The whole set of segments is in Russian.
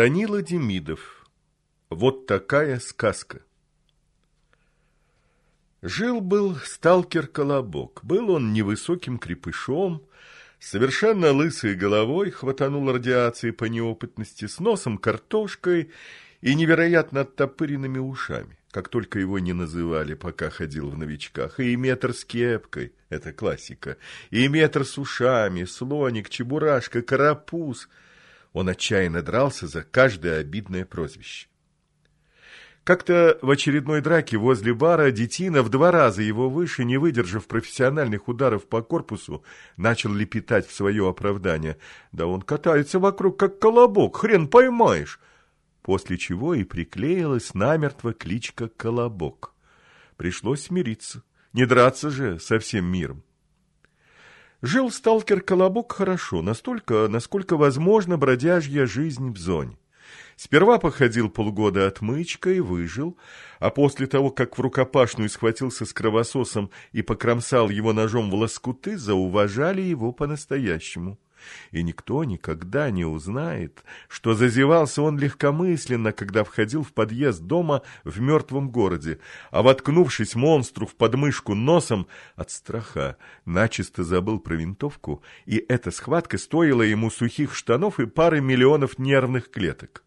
Данила Демидов. Вот такая сказка. Жил-был сталкер Колобок. Был он невысоким крепышом, совершенно лысой головой, хватанул радиации по неопытности, с носом картошкой и невероятно оттопыренными ушами, как только его не называли, пока ходил в новичках, и метр с кепкой, это классика, и метр с ушами, слоник, чебурашка, карапуз — он отчаянно дрался за каждое обидное прозвище. Как-то в очередной драке возле бара детина в два раза его выше, не выдержав профессиональных ударов по корпусу, начал лепетать в свое оправдание. Да он катается вокруг, как колобок, хрен поймаешь. После чего и приклеилась намертво кличка Колобок. Пришлось смириться, не драться же со всем миром. Жил сталкер Колобок хорошо, настолько, насколько возможно бродяжья жизнь в зоне. Сперва походил полгода отмычкой, выжил, а после того, как в рукопашную схватился с кровососом и покромсал его ножом в лоскуты, зауважали его по-настоящему и никто никогда не узнает, что зазевался он легкомысленно, когда входил в подъезд дома в мертвом городе, а воткнувшись монстру в подмышку носом от страха, начисто забыл про винтовку, и эта схватка стоила ему сухих штанов и пары миллионов нервных клеток.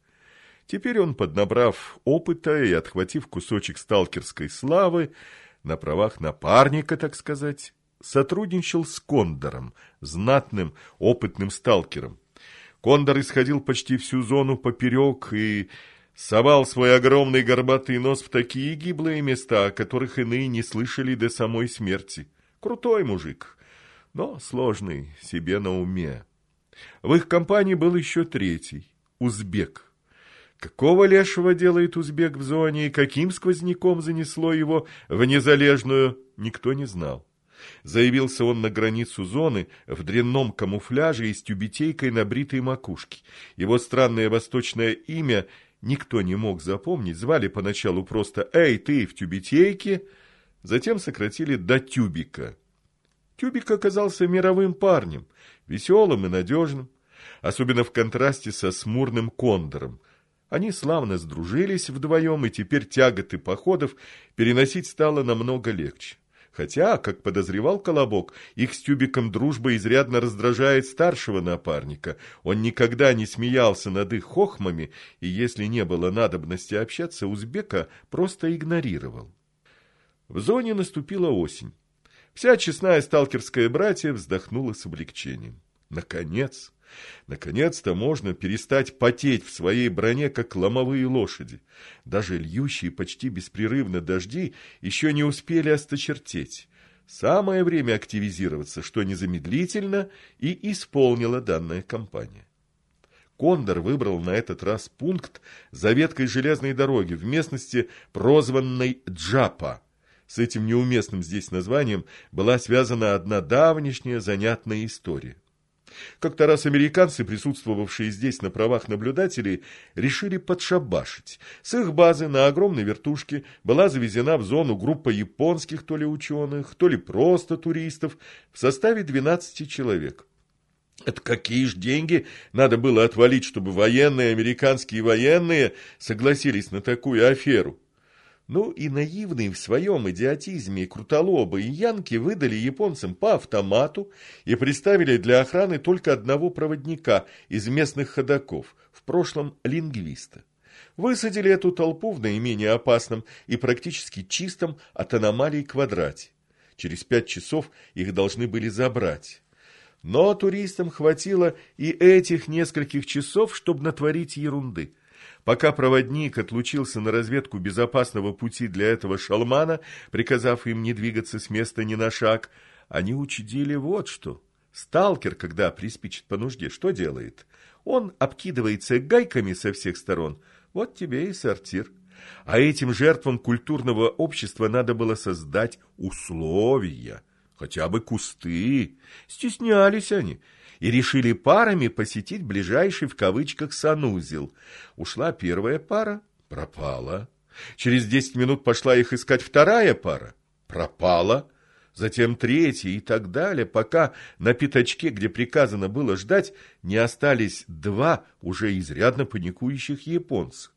Теперь он, поднабрав опыта и отхватив кусочек сталкерской славы, на правах напарника, так сказать, сотрудничал с Кондором, знатным, опытным сталкером. Кондор исходил почти всю зону поперек и совал свой огромный горбатый нос в такие гиблые места, о которых иные не слышали до самой смерти. Крутой мужик, но сложный, себе на уме. В их компании был еще третий, узбек. Какого лешего делает узбек в зоне и каким сквозняком занесло его в незалежную, никто не знал. Заявился он на границу зоны в дрянном камуфляже и с тюбетейкой на бритой макушке. Его странное восточное имя никто не мог запомнить, звали поначалу просто «Эй, ты в тюбетейке», затем сократили до Тюбика. Тюбик оказался мировым парнем, веселым и надежным, особенно в контрасте со смурным кондором. Они славно сдружились вдвоем, и теперь тяготы походов переносить стало намного легче. Хотя, как подозревал Колобок, их с Тюбиком дружба изрядно раздражает старшего напарника. Он никогда не смеялся над их хохмами, и если не было надобности общаться, узбека просто игнорировал. В зоне наступила осень. Вся честная сталкерская братья вздохнула с облегчением. Наконец! Наконец-то можно перестать потеть в своей броне, как ломовые лошади. Даже льющие почти беспрерывно дожди еще не успели осточертеть. Самое время активизироваться, что незамедлительно и исполнила данная компания. Кондор выбрал на этот раз пункт за веткой железной дороги в местности, прозванной Джапа. С этим неуместным здесь названием была связана одна давнишняя занятная история. Как-то раз американцы, присутствовавшие здесь на правах наблюдателей, решили подшабашить. С их базы на огромной вертушке была завезена в зону группа японских то ли ученых, то ли просто туристов в составе 12 человек. Это какие ж деньги надо было отвалить, чтобы военные, американские военные согласились на такую аферу? Ну и наивные в своем идиотизме крутолобы и янки выдали японцам по автомату и приставили для охраны только одного проводника из местных ходаков, в прошлом лингвиста. Высадили эту толпу в наименее опасном и практически чистом от аномалий квадрате. Через пять часов их должны были забрать. Но туристам хватило и этих нескольких часов, чтобы натворить ерунды. Пока проводник отлучился на разведку безопасного пути для этого шалмана, приказав им не двигаться с места ни на шаг, они учудили вот что. Сталкер, когда приспичит по нужде, что делает? Он обкидывается гайками со всех сторон. Вот тебе и сортир. А этим жертвам культурного общества надо было создать условия, хотя бы кусты. Стеснялись они и решили парами посетить ближайший в кавычках санузел. Ушла первая пара, пропала. Через десять минут пошла их искать вторая пара. Пропала. Затем третья и так далее, пока на пятачке, где приказано было ждать, не остались два уже изрядно паникующих японца.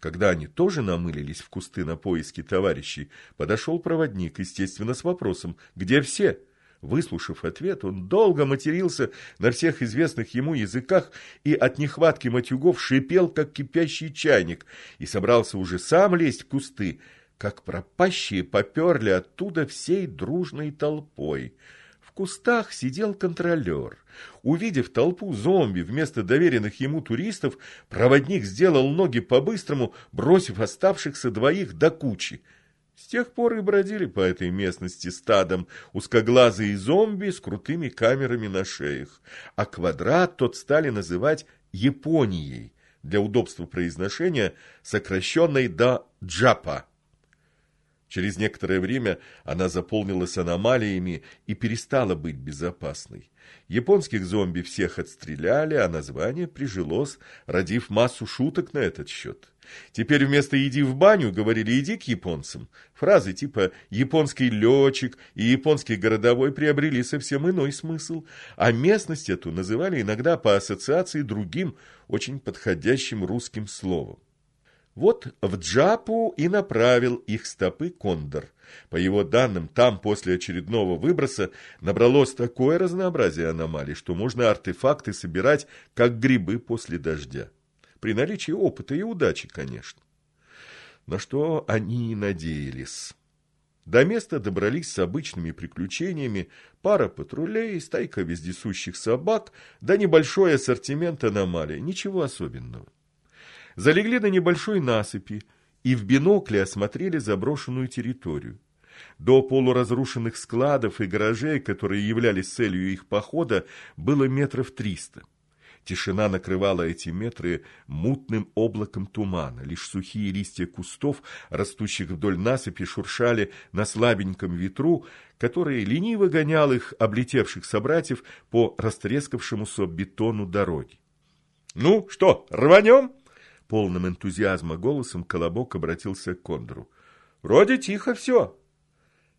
Когда они тоже намылились в кусты на поиски товарищей, подошел проводник, естественно, с вопросом «Где все?». Выслушав ответ, он долго матерился на всех известных ему языках и от нехватки матюгов шипел, как кипящий чайник, и собрался уже сам лезть в кусты, как пропащие поперли оттуда всей дружной толпой. В кустах сидел контролер. Увидев толпу зомби вместо доверенных ему туристов, проводник сделал ноги по-быстрому, бросив оставшихся двоих до кучи. С тех пор и бродили по этой местности стадом узкоглазые зомби с крутыми камерами на шеях, а квадрат тот стали называть Японией, для удобства произношения, сокращенной до Джапа. Через некоторое время она заполнилась аномалиями и перестала быть безопасной. Японских зомби всех отстреляли, а название прижилось, родив массу шуток на этот счет. Теперь вместо «иди в баню» говорили «иди к японцам». Фразы типа «японский летчик» и «японский городовой» приобрели совсем иной смысл, а местность эту называли иногда по ассоциации другим, очень подходящим русским словом. Вот в Джапу и направил их стопы Кондор. По его данным, там после очередного выброса набралось такое разнообразие аномалий, что можно артефакты собирать, как грибы после дождя. При наличии опыта и удачи, конечно. На что они и надеялись. До места добрались с обычными приключениями, пара патрулей, стайка вездесущих собак, да небольшой ассортимент аномалий, ничего особенного залегли на небольшой насыпи и в бинокле осмотрели заброшенную территорию. До полуразрушенных складов и гаражей, которые являлись целью их похода, было метров триста. Тишина накрывала эти метры мутным облаком тумана. Лишь сухие листья кустов, растущих вдоль насыпи, шуршали на слабеньком ветру, который лениво гонял их, облетевших собратьев, по растрескавшемуся бетону дороги. «Ну что, рванем?» Полным энтузиазма голосом Колобок обратился к Кондору. «Вроде тихо все».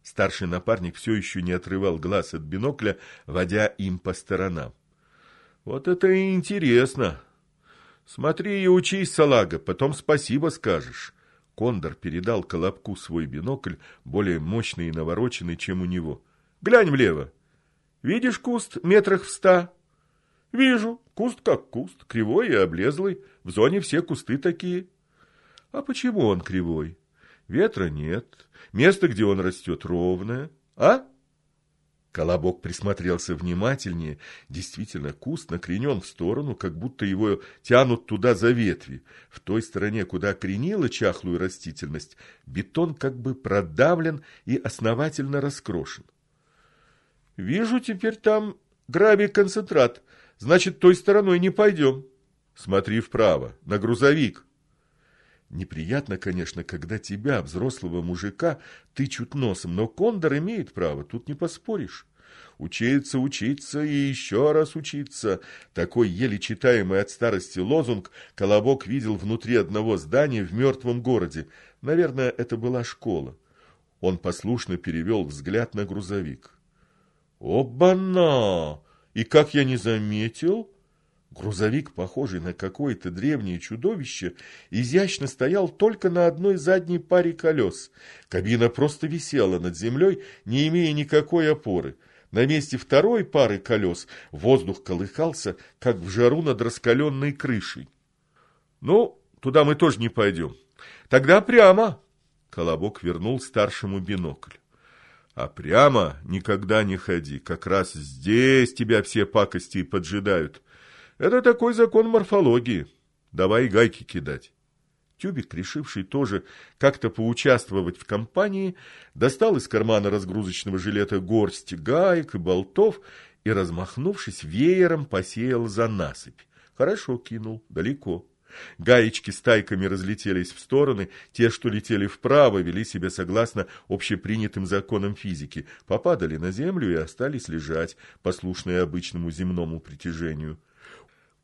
Старший напарник все еще не отрывал глаз от бинокля, водя им по сторонам. «Вот это и интересно. Смотри и учись, салага, потом спасибо скажешь». Кондор передал Колобку свой бинокль, более мощный и навороченный, чем у него. «Глянь влево. Видишь куст метрах в ста?» Вижу, куст как куст, кривой и облезлый. В зоне все кусты такие. А почему он кривой? Ветра нет. Место, где он растет, ровное. А? Колобок присмотрелся внимательнее. Действительно, куст накренен в сторону, как будто его тянут туда за ветви. В той стороне, куда кренила чахлую растительность, бетон как бы продавлен и основательно раскрошен. «Вижу теперь там гравий-концентрат», Значит, той стороной не пойдем. Смотри вправо, на грузовик. Неприятно, конечно, когда тебя, взрослого мужика, тычут носом, но Кондор имеет право, тут не поспоришь. Учиться, учиться и еще раз учиться. Такой еле читаемый от старости лозунг Колобок видел внутри одного здания в мертвом городе. Наверное, это была школа. Он послушно перевел взгляд на грузовик. «Оба-на!» И как я не заметил, грузовик, похожий на какое-то древнее чудовище, изящно стоял только на одной задней паре колес. Кабина просто висела над землей, не имея никакой опоры. На месте второй пары колес воздух колыхался, как в жару над раскаленной крышей. «Ну, туда мы тоже не пойдем. Тогда прямо!» Колобок вернул старшему бинокль. А прямо никогда не ходи, как раз здесь тебя все пакости поджидают. Это такой закон морфологии. Давай гайки кидать. Тюбик, решивший тоже как-то поучаствовать в компании, достал из кармана разгрузочного жилета горсть гаек и болтов и, размахнувшись веером, посеял за насыпь. Хорошо кинул, далеко. Гаечки стайками разлетелись в стороны, те, что летели вправо, вели себя согласно общепринятым законам физики, попадали на землю и остались лежать, послушные обычному земному притяжению.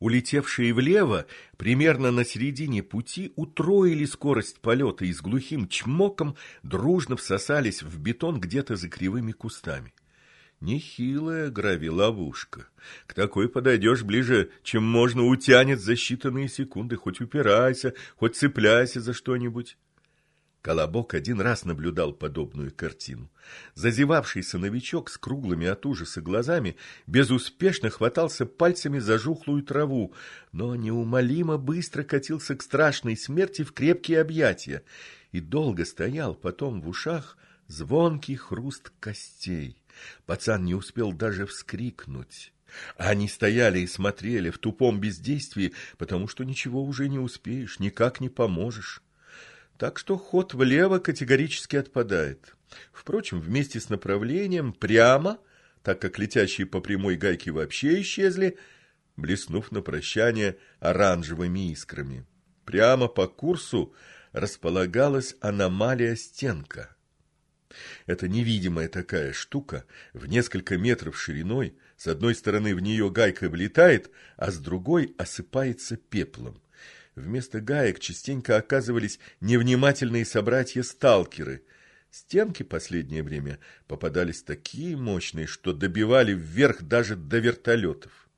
Улетевшие влево, примерно на середине пути, утроили скорость полета и с глухим чмоком дружно всосались в бетон где-то за кривыми кустами. Нехилая грави-ловушка. К такой подойдешь ближе, чем можно утянет за считанные секунды, хоть упирайся, хоть цепляйся за что-нибудь. Колобок один раз наблюдал подобную картину. Зазевавшийся новичок с круглыми от ужаса глазами безуспешно хватался пальцами за жухлую траву, но неумолимо быстро катился к страшной смерти в крепкие объятия и долго стоял потом в ушах звонкий хруст костей. Пацан не успел даже вскрикнуть. Они стояли и смотрели в тупом бездействии, потому что ничего уже не успеешь, никак не поможешь так что ход влево категорически отпадает. Впрочем, вместе с направлением прямо, так как летящие по прямой гайке вообще исчезли, блеснув на прощание оранжевыми искрами. Прямо по курсу располагалась аномалия-стенка. Это невидимая такая штука, в несколько метров шириной, с одной стороны в нее гайка влетает, а с другой осыпается пеплом. Вместо гаек частенько оказывались невнимательные собратья-сталкеры. Стенки последнее время попадались такие мощные, что добивали вверх даже до вертолетов.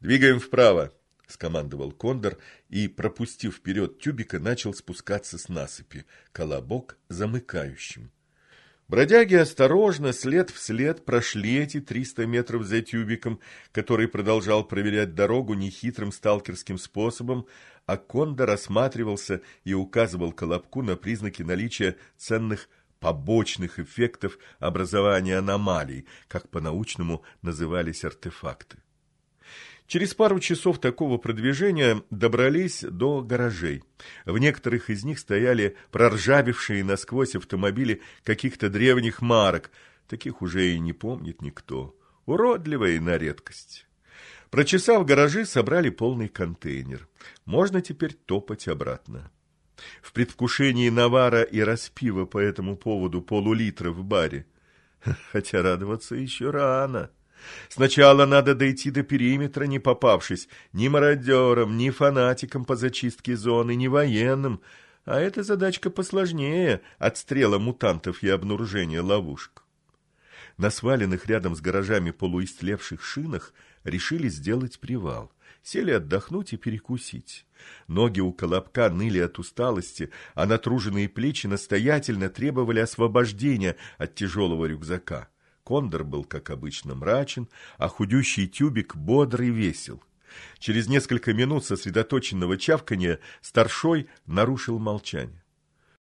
«Двигаем вправо», — скомандовал Кондор и, пропустив вперед тюбика, начал спускаться с насыпи, колобок замыкающим. Бродяги осторожно, след в след, прошли эти триста метров за тюбиком, который продолжал проверять дорогу нехитрым сталкерским способом, а Кондор рассматривался и указывал Колобку на признаки наличия ценных побочных эффектов образования аномалий, как по-научному назывались артефакты. Через пару часов такого продвижения добрались до гаражей. В некоторых из них стояли проржавевшие насквозь автомобили каких-то древних марок. Таких уже и не помнит никто. Уродливые на редкость. Прочесав гаражи, собрали полный контейнер. Можно теперь топать обратно. В предвкушении навара и распива по этому поводу полулитра в баре. Хотя радоваться еще рано. Сначала надо дойти до периметра, не попавшись ни мародерам, ни фанатикам по зачистке зоны, ни военным. А эта задачка посложнее отстрела мутантов и обнаружения ловушек. На сваленных рядом с гаражами полуистлевших шинах решили сделать привал. Сели отдохнуть и перекусить. Ноги у колобка ныли от усталости, а натруженные плечи настоятельно требовали освобождения от тяжелого рюкзака. Кондор был, как обычно, мрачен, а худющий тюбик бодрый и весел. Через несколько минут сосредоточенного чавканья старшой нарушил молчание.